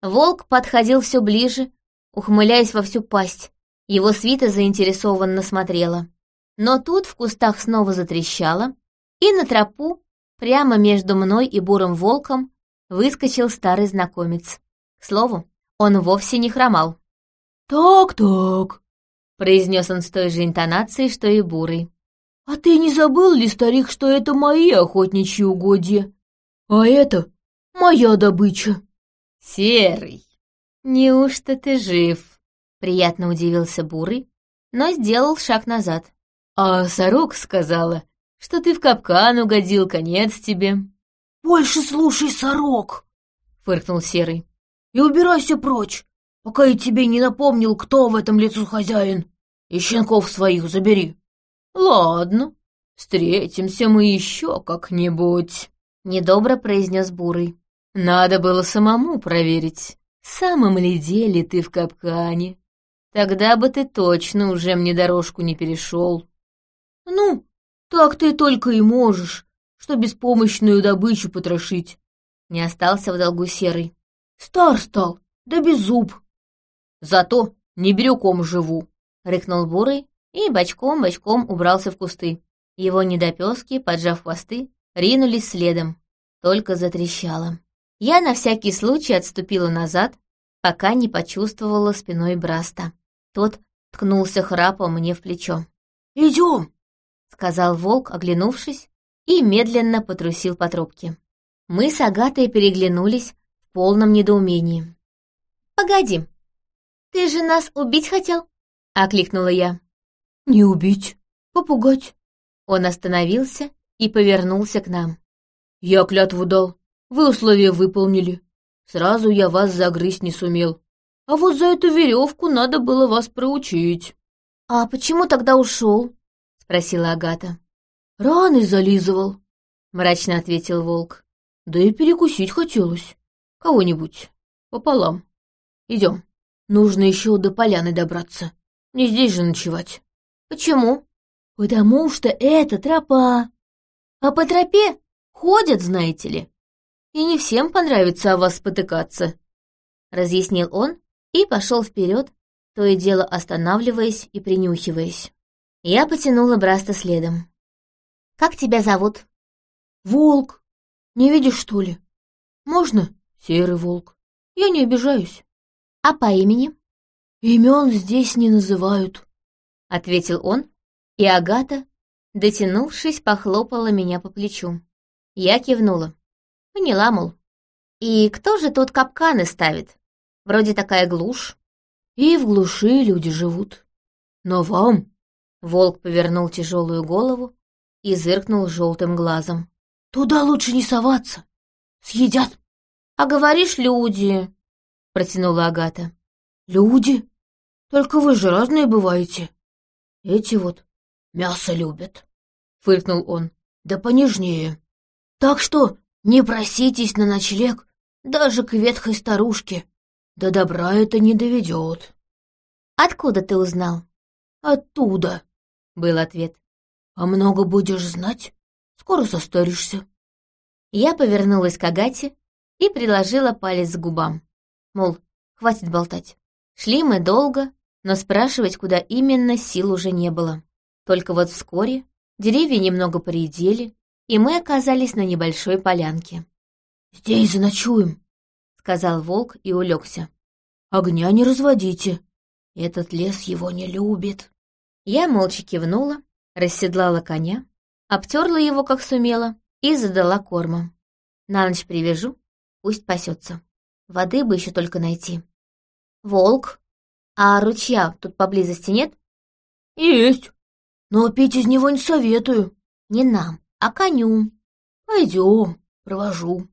Волк подходил все ближе, ухмыляясь во всю пасть. Его свита заинтересованно смотрела. Но тут в кустах снова затрещало, и на тропу, прямо между мной и бурым волком, выскочил старый знакомец. К слову, он вовсе не хромал. «Так-так», — произнес он с той же интонацией, что и бурый. «А ты не забыл ли, старик, что это мои охотничьи угодья? А это моя добыча?» «Серый, неужто ты жив?» — приятно удивился бурый, но сделал шаг назад. «А сорок сказала, что ты в капкан угодил, конец тебе». «Больше слушай, сорок!» — фыркнул Серый. «И убирайся прочь, пока я тебе не напомнил, кто в этом лицу хозяин. И щенков своих забери». «Ладно, встретимся мы еще как-нибудь», — недобро произнес Бурый. «Надо было самому проверить, самым ли деле ты в капкане. Тогда бы ты точно уже мне дорожку не перешел». «Ну, так ты только и можешь, что беспомощную добычу потрошить». Не остался в долгу Серый. «Стар стал, да без зуб. Зато не брюком живу», — рыкнул Бурый и бочком-бочком убрался в кусты. Его недопески, поджав хвосты, ринулись следом. Только затрещало. Я на всякий случай отступила назад, пока не почувствовала спиной Браста. Тот ткнулся храпом мне в плечо. «Идем!» — сказал волк, оглянувшись, и медленно потрусил по тропке. Мы с Агатой переглянулись полном недоумении. «Погоди, ты же нас убить хотел?» — окликнула я. «Не убить, попугать». Он остановился и повернулся к нам. «Я клятву дал, вы условия выполнили. Сразу я вас загрызть не сумел. А вот за эту веревку надо было вас проучить». «А почему тогда ушел?» — спросила Агата. «Раны зализывал», — мрачно ответил волк. «Да и перекусить хотелось. Кого-нибудь. Пополам. Идем. Нужно еще до поляны добраться. Не здесь же ночевать». «Почему?» «Потому что это тропа. А по тропе ходят, знаете ли. И не всем понравится о вас спотыкаться», — разъяснил он и пошел вперед, то и дело останавливаясь и принюхиваясь. Я потянула Браста следом. «Как тебя зовут?» «Волк. Не видишь, что ли? Можно? Серый волк. Я не обижаюсь». «А по имени?» «Имен здесь не называют», — ответил он, и Агата, дотянувшись, похлопала меня по плечу. Я кивнула. Поняла, мол. «И кто же тут капканы ставит? Вроде такая глушь». «И в глуши люди живут. Но вам...» Волк повернул тяжелую голову и зыркнул желтым глазом. «Туда лучше не соваться. Съедят». «А говоришь, люди...» — протянула Агата. «Люди? Только вы же разные бываете. Эти вот мясо любят», — фыркнул он. «Да понежнее. Так что не проситесь на ночлег даже к ветхой старушке. До добра это не доведет. Откуда ты узнал? Оттуда, был ответ. А много будешь знать, скоро состаришься. Я повернулась к Агате и приложила палец к губам. Мол, хватит болтать. Шли мы долго, но спрашивать, куда именно, сил уже не было. Только вот вскоре деревья немного поредели, и мы оказались на небольшой полянке. «Здесь заночуем», — сказал волк и улегся. «Огня не разводите, этот лес его не любит». Я молча кивнула, расседлала коня, обтерла его, как сумела, и задала корма. На ночь привяжу, пусть пасется. Воды бы еще только найти. Волк, а ручья тут поблизости нет? Есть, но пить из него не советую. Не нам, а коню. Пойдем, провожу.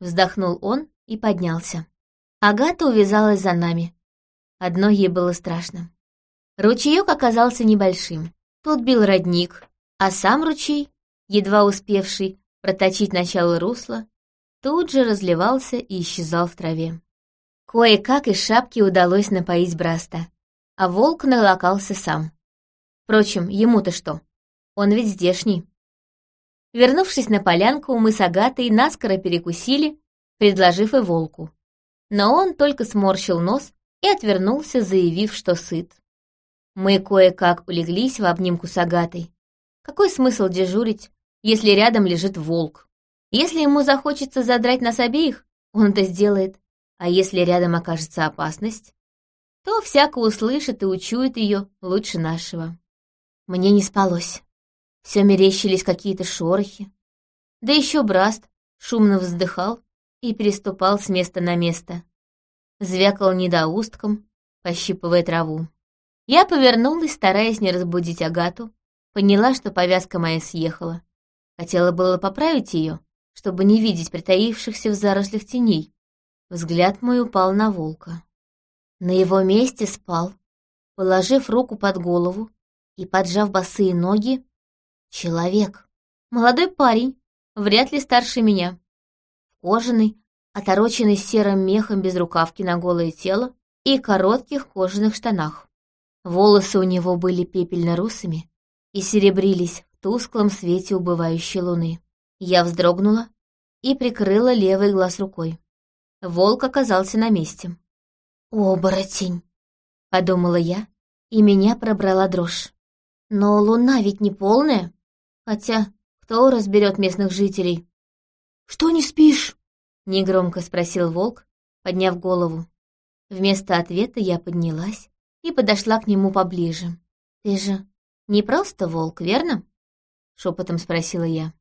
Вздохнул он и поднялся. Агата увязалась за нами. Одно ей было страшно. Ручеек оказался небольшим. Тут бил родник, а сам ручей, едва успевший проточить начало русла, тут же разливался и исчезал в траве. Кое-как из шапки удалось напоить Браста, а волк налокался сам. Впрочем, ему-то что? Он ведь здешний. Вернувшись на полянку, мы с Агатой наскоро перекусили, предложив и волку. Но он только сморщил нос и отвернулся, заявив, что сыт. Мы кое-как улеглись в обнимку с Агатой. Какой смысл дежурить, если рядом лежит волк? Если ему захочется задрать нас обеих, он это сделает. А если рядом окажется опасность, то всяко услышит и учует ее лучше нашего. Мне не спалось. Все мерещились какие-то шорохи. Да еще Браст шумно вздыхал и переступал с места на место. Звякал недоустком, пощипывая траву. Я повернулась, стараясь не разбудить Агату, поняла, что повязка моя съехала. Хотела было поправить ее, чтобы не видеть притаившихся в зарослях теней. Взгляд мой упал на волка. На его месте спал, положив руку под голову и поджав босые ноги, человек. Молодой парень, вряд ли старше меня. Кожаный, отороченный серым мехом без рукавки на голое тело и коротких кожаных штанах. Волосы у него были пепельно-русыми и серебрились в тусклом свете убывающей луны. Я вздрогнула и прикрыла левый глаз рукой. Волк оказался на месте. «Оборотень!» — подумала я, и меня пробрала дрожь. Но луна ведь не полная, хотя кто разберет местных жителей? «Что не спишь?» — негромко спросил волк, подняв голову. Вместо ответа я поднялась и подошла к нему поближе. «Ты же не просто волк, верно?» — шепотом спросила я.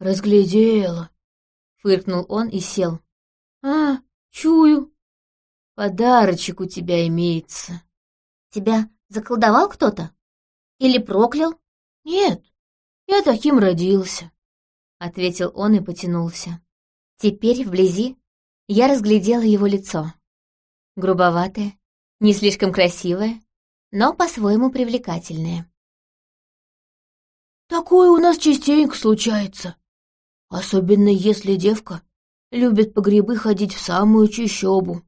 «Разглядела», — фыркнул он и сел. «А, чую. Подарочек у тебя имеется». «Тебя заколдовал кто-то? Или проклял?» «Нет, я таким родился», — ответил он и потянулся. Теперь вблизи я разглядела его лицо. Грубоватое, не слишком красивое, но по-своему привлекательное. «Такое у нас частенько случается, особенно если девка любит по грибы ходить в самую чащобу.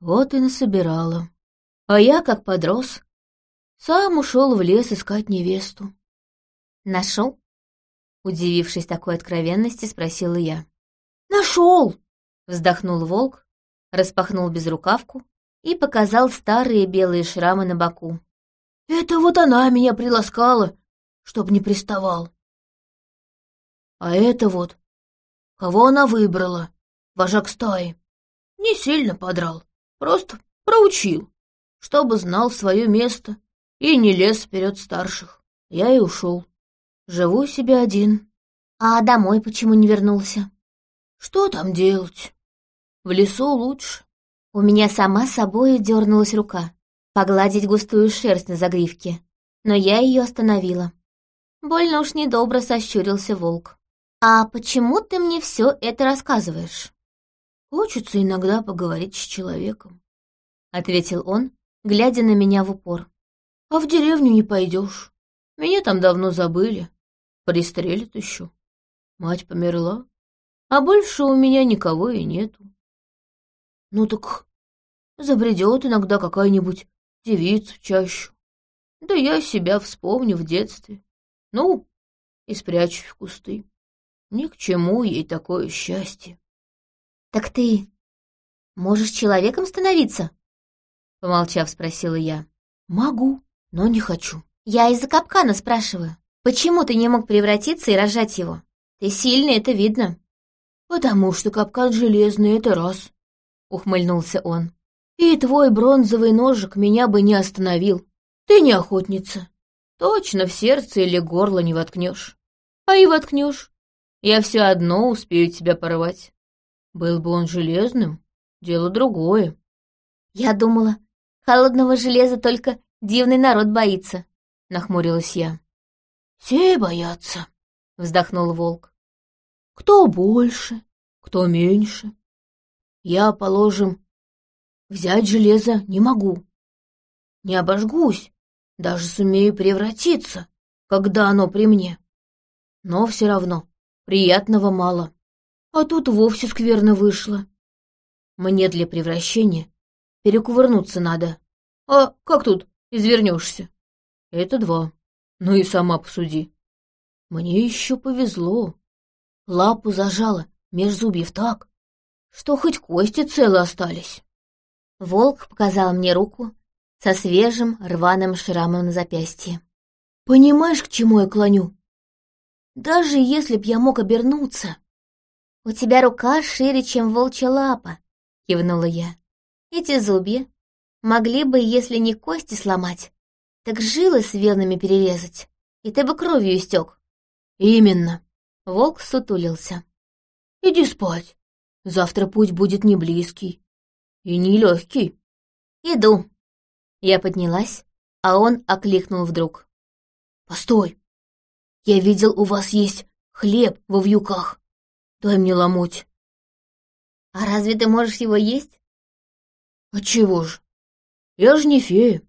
Вот и насобирала. А я, как подрос, сам ушел в лес искать невесту. Нашел? Удивившись такой откровенности, спросила я. Нашел! Вздохнул волк, распахнул безрукавку и показал старые белые шрамы на боку. «Это вот она меня приласкала, чтоб не приставал. А это вот, кого она выбрала, вожак стаи. Не сильно подрал, просто проучил, чтобы знал свое место и не лез вперед старших. Я и ушел. Живу себе один. А домой почему не вернулся? Что там делать? В лесу лучше. У меня сама собой дернулась рука, погладить густую шерсть на загривке, но я ее остановила. Больно уж недобро сощурился волк. «А почему ты мне все это рассказываешь?» «Хочется иногда поговорить с человеком», — ответил он, глядя на меня в упор. «А в деревню не пойдешь. Меня там давно забыли. Пристрелят еще. Мать померла, а больше у меня никого и нету. Ну так Забредет иногда какая-нибудь девица в чащу. Да я себя вспомню в детстве. Ну, и спрячусь в кусты. Ни к чему ей такое счастье. — Так ты можешь человеком становиться? — помолчав, спросила я. — Могу, но не хочу. — Я из-за капкана спрашиваю. Почему ты не мог превратиться и рожать его? Ты сильный, это видно. — Потому что капкан железный — это раз, — ухмыльнулся он. — И твой бронзовый ножик меня бы не остановил. Ты не охотница. Точно в сердце или горло не воткнешь. А и воткнешь. Я все одно успею тебя порвать. Был бы он железным, дело другое. Я думала, холодного железа только дивный народ боится, нахмурилась я. Все боятся, вздохнул волк. Кто больше, кто меньше. Я, положим, взять железо не могу. Не обожгусь, даже сумею превратиться, когда оно при мне. Но все равно приятного мало. А тут вовсе скверно вышло. Мне для превращения перекувырнуться надо. А как тут извернешься? Это два. Ну и сама посуди. Мне еще повезло. Лапу зажала меж зубьев так, что хоть кости целы остались. Волк показал мне руку со свежим рваным шрамом на запястье. «Понимаешь, к чему я клоню? Даже если б я мог обернуться...» «У тебя рука шире, чем волчья лапа», — кивнула я. «Эти зубья могли бы, если не кости сломать, так жилы с венами перерезать, и ты бы кровью истек». «Именно». Волк сутулился. «Иди спать. Завтра путь будет не близкий и не легкий». «Иду», я поднялась, а он окликнул вдруг. «Постой! Я видел, у вас есть хлеб во вьюках. Дай мне ломоть». «А разве ты можешь его есть?» «А чего ж? Я же не фея».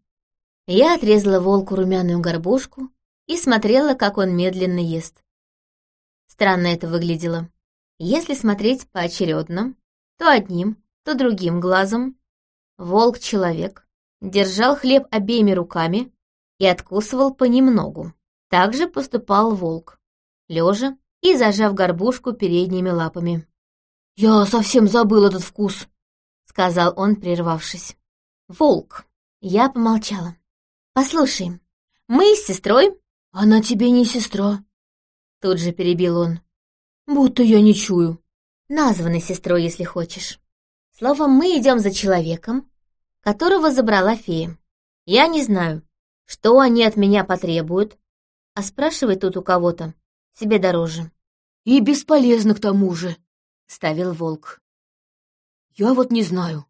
Я отрезала волку румяную горбушку и смотрела, как он медленно ест. Странно это выглядело. Если смотреть поочередно, то одним, то другим глазом, волк-человек держал хлеб обеими руками и откусывал понемногу. Так же поступал волк, лежа и зажав горбушку передними лапами. «Я совсем забыл этот вкус», — сказал он, прервавшись. «Волк». Я помолчала. «Послушай, мы с сестрой...» «Она тебе не сестра», — тут же перебил он. «Будто я не чую». «Названной сестрой, если хочешь. Словом, мы идем за человеком, которого забрала фея. Я не знаю, что они от меня потребуют, а спрашивать тут у кого-то себе дороже. И бесполезно к тому же, — ставил волк. Я вот не знаю.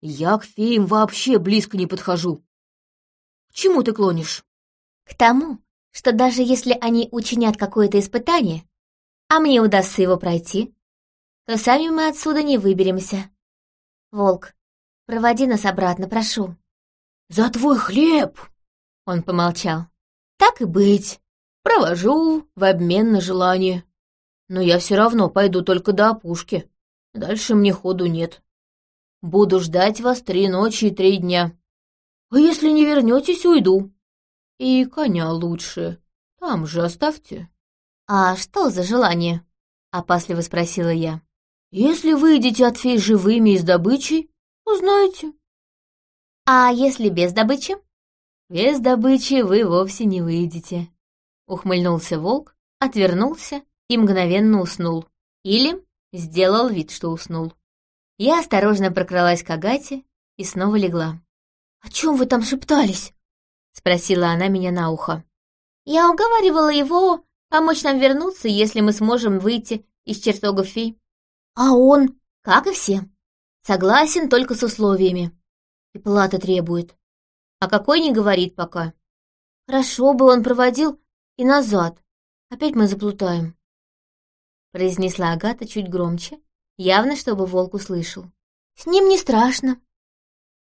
Я к феям вообще близко не подхожу. К чему ты клонишь? К тому, что даже если они учинят какое-то испытание, а мне удастся его пройти, то сами мы отсюда не выберемся. Волк, Проводи нас обратно, прошу». «За твой хлеб!» Он помолчал. «Так и быть. Провожу в обмен на желание. Но я все равно пойду только до опушки. Дальше мне ходу нет. Буду ждать вас три ночи и три дня. А если не вернетесь, уйду. И коня лучше. Там же оставьте». «А что за желание?» — опасливо спросила я. «Если выйдете от фей живыми из добычи, Узнаете. А если без добычи? Без добычи вы вовсе не выйдете. Ухмыльнулся волк, отвернулся и мгновенно уснул. Или сделал вид, что уснул. Я осторожно прокралась к Агате и снова легла. «О чем вы там шептались?» — спросила она меня на ухо. «Я уговаривала его помочь нам вернуться, если мы сможем выйти из чертогов фей. А он, как и все, Согласен только с условиями. И плата требует. А какой не говорит пока. Хорошо бы он проводил и назад. Опять мы заплутаем. Произнесла Агата чуть громче, явно чтобы волк услышал. С ним не страшно.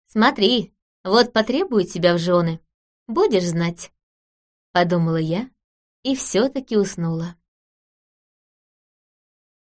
Смотри, вот потребует тебя в жены. Будешь знать. Подумала я и все-таки уснула.